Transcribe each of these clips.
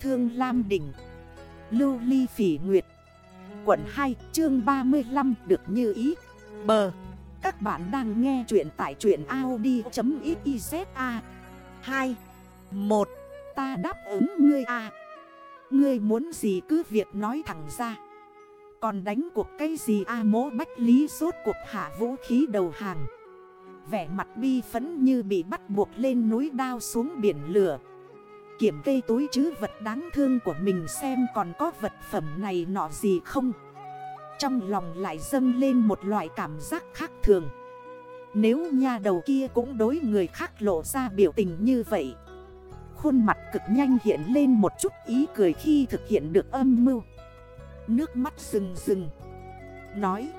Thương Lam Đỉnh, Lưu Ly Phỉ Nguyệt, Quận 2 chương 35 được như ý. Bờ, Các bạn đang nghe chuyện tại chuyện Audi.xyz A. 2 1 Ta đáp ứng ngươi A. Ngươi muốn gì cứ việc nói thẳng ra. Còn đánh cuộc cái gì A mố bách lý rốt cuộc hạ vũ khí đầu hàng. Vẻ mặt bi phấn như bị bắt buộc lên núi đao xuống biển lửa. Kiểm cây túi chứ vật đáng thương của mình xem còn có vật phẩm này nọ gì không. Trong lòng lại dâng lên một loại cảm giác khác thường. Nếu nha đầu kia cũng đối người khác lộ ra biểu tình như vậy, Khuôn mặt cực nhanh hiện lên một chút ý cười khi thực hiện được âm mưu. Nước mắt rừng rừng. Nói,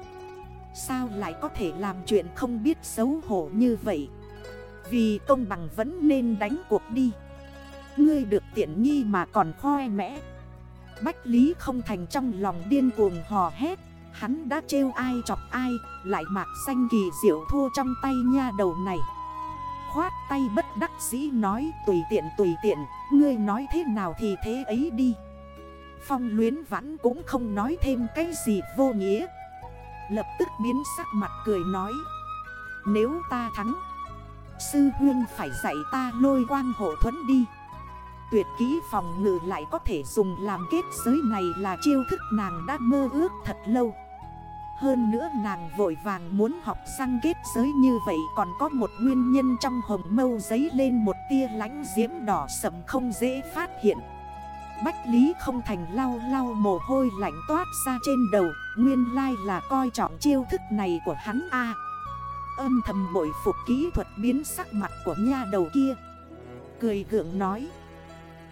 Sao lại có thể làm chuyện không biết xấu hổ như vậy? Vì công bằng vẫn nên đánh cuộc đi. Ngươi được tiện nghi mà còn khoe mẽ. Bách Lý không thành trong lòng điên cuồng hò hét, Hắn đã trêu ai chọc ai, Lại mạc xanh kỳ diệu thua trong tay nha đầu này. Khoát tay bất đắc dĩ nói, tùy tiện tùy tiện, Ngươi nói thế nào thì thế ấy đi. Phong luyến vãn cũng không nói thêm cái gì vô nghĩa. Lập tức biến sắc mặt cười nói, Nếu ta thắng, Sư huyên phải dạy ta lôi quang hộ thuẫn đi. Tuyệt kỹ phòng ngự lại có thể dùng làm kết giới này là chiêu thức nàng đã mơ ước thật lâu. Hơn nữa nàng vội vàng muốn học sang kết giới như vậy Còn có một nguyên nhân trong hồng mâu giấy lên một tia lánh diễm đỏ sầm không dễ phát hiện. Bách Lý không thành lau lau mồ hôi lạnh toát ra trên đầu, Nguyên lai là coi trọng chiêu thức này của hắn A. Âm thầm bội phục kỹ thuật biến sắc mặt của nha đầu kia. Cười gượng nói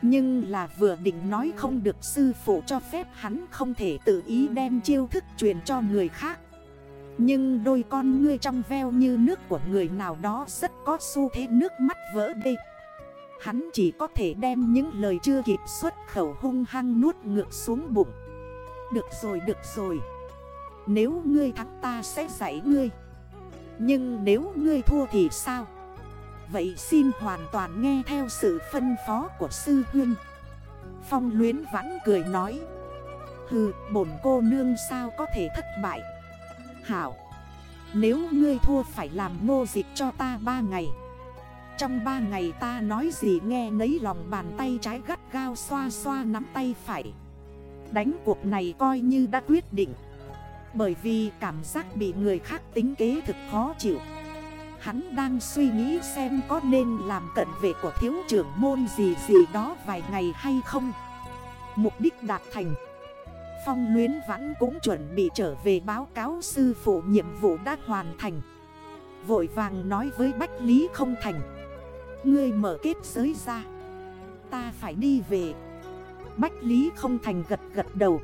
nhưng là vừa định nói không được sư phụ cho phép hắn không thể tự ý đem chiêu thức truyền cho người khác. Nhưng đôi con ngươi trong veo như nước của người nào đó rất có xu thế nước mắt vỡ đi. Hắn chỉ có thể đem những lời chưa kịp xuất khẩu hung hăng nuốt ngược xuống bụng. Được rồi được rồi. Nếu ngươi thắng ta sẽ dạy ngươi. Nhưng nếu ngươi thua thì sao? Vậy xin hoàn toàn nghe theo sự phân phó của sư huyên Phong luyến vãn cười nói. Hừ, bổn cô nương sao có thể thất bại? Hảo, Nếu ngươi thua phải làm ngô dịch cho ta ba ngày. Trong ba ngày ta nói gì nghe nấy lòng bàn tay trái gắt gao xoa xoa nắm tay phải. Đánh cuộc này coi như đã quyết định. Bởi vì cảm giác bị người khác tính kế thực khó chịu. Hắn đang suy nghĩ xem có nên làm cận vệ của thiếu trưởng môn gì gì đó vài ngày hay không. Mục đích đạt thành. Phong luyến vẫn cũng chuẩn bị trở về báo cáo sư phụ nhiệm vụ đã hoàn thành. Vội vàng nói với Bách Lý không thành. Ngươi mở kết giới ra. Ta phải đi về. Bách Lý không thành gật gật đầu.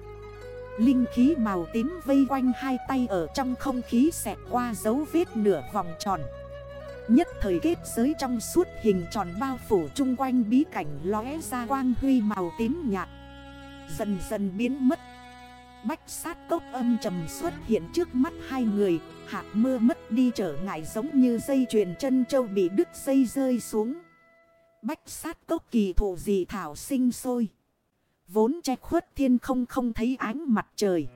Linh khí màu tím vây quanh hai tay ở trong không khí xẹt qua dấu vết nửa vòng tròn. Nhất thời kết giới trong suốt hình tròn bao phủ chung quanh bí cảnh lóe ra quang huy màu tím nhạt. Dần dần biến mất. Bách sát cốc âm trầm xuất hiện trước mắt hai người. Hạt mưa mất đi trở ngại giống như dây chuyền chân châu bị đứt dây rơi xuống. Bách sát cốc kỳ thụ gì thảo sinh sôi. Vốn che khuất thiên không không thấy ánh mặt trời.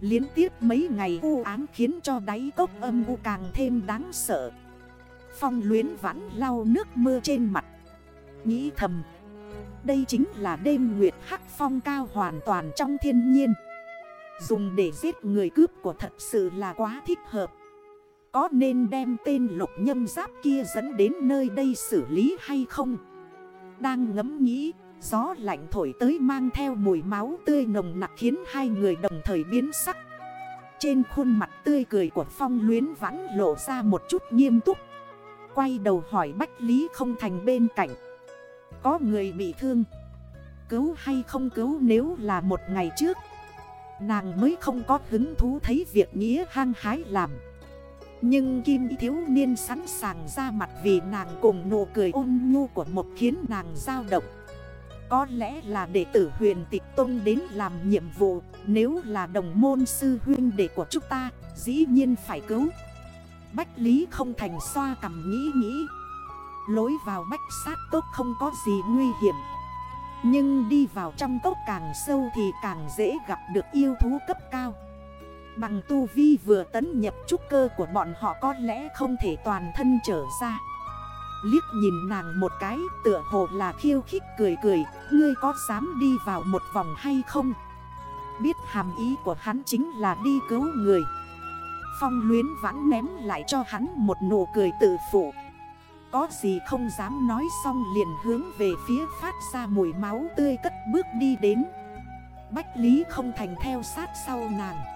Liên tiếp mấy ngày u án khiến cho đáy cốc âm u càng thêm đáng sợ. Phong luyến vãn lau nước mưa trên mặt. Nghĩ thầm, Đây chính là đêm nguyệt hắc phong cao hoàn toàn trong thiên nhiên. Dùng để giết người cướp của thật sự là quá thích hợp. Có nên đem tên lục nhâm giáp kia dẫn đến nơi đây xử lý hay không? Đang ngẫm nghĩ, Gió lạnh thổi tới mang theo mùi máu tươi nồng nặc khiến hai người đồng thời biến sắc. Trên khuôn mặt tươi cười của phong luyến vãn lộ ra một chút nghiêm túc. Quay đầu hỏi Bách Lý không thành bên cạnh. Có người bị thương. Cứu hay không cứu nếu là một ngày trước. Nàng mới không có hứng thú thấy việc nghĩa hang hái làm. Nhưng Kim thiếu niên sẵn sàng ra mặt vì nàng cùng nụ cười ôn nhu của một khiến nàng dao động. Có lẽ là đệ tử huyền tịch tông đến làm nhiệm vụ, Nếu là đồng môn sư huyên đệ của chúng ta, Dĩ nhiên phải cứu. Bách Lý không thành xoa cầm nghĩ nghĩ. Lối vào bách sát tốt không có gì nguy hiểm. Nhưng đi vào trong cốc càng sâu thì càng dễ gặp được yêu thú cấp cao. Bằng tu vi vừa tấn nhập trúc cơ của bọn họ có lẽ không thể toàn thân trở ra. Liếc nhìn nàng một cái, tựa hồ là khiêu khích cười cười, Ngươi có dám đi vào một vòng hay không? Biết hàm ý của hắn chính là đi cứu người. Phong luyến vãn ném lại cho hắn một nụ cười tự phụ. Có gì không dám nói xong liền hướng về phía phát ra mùi máu tươi cất bước đi đến. Bách Lý không thành theo sát sau nàng.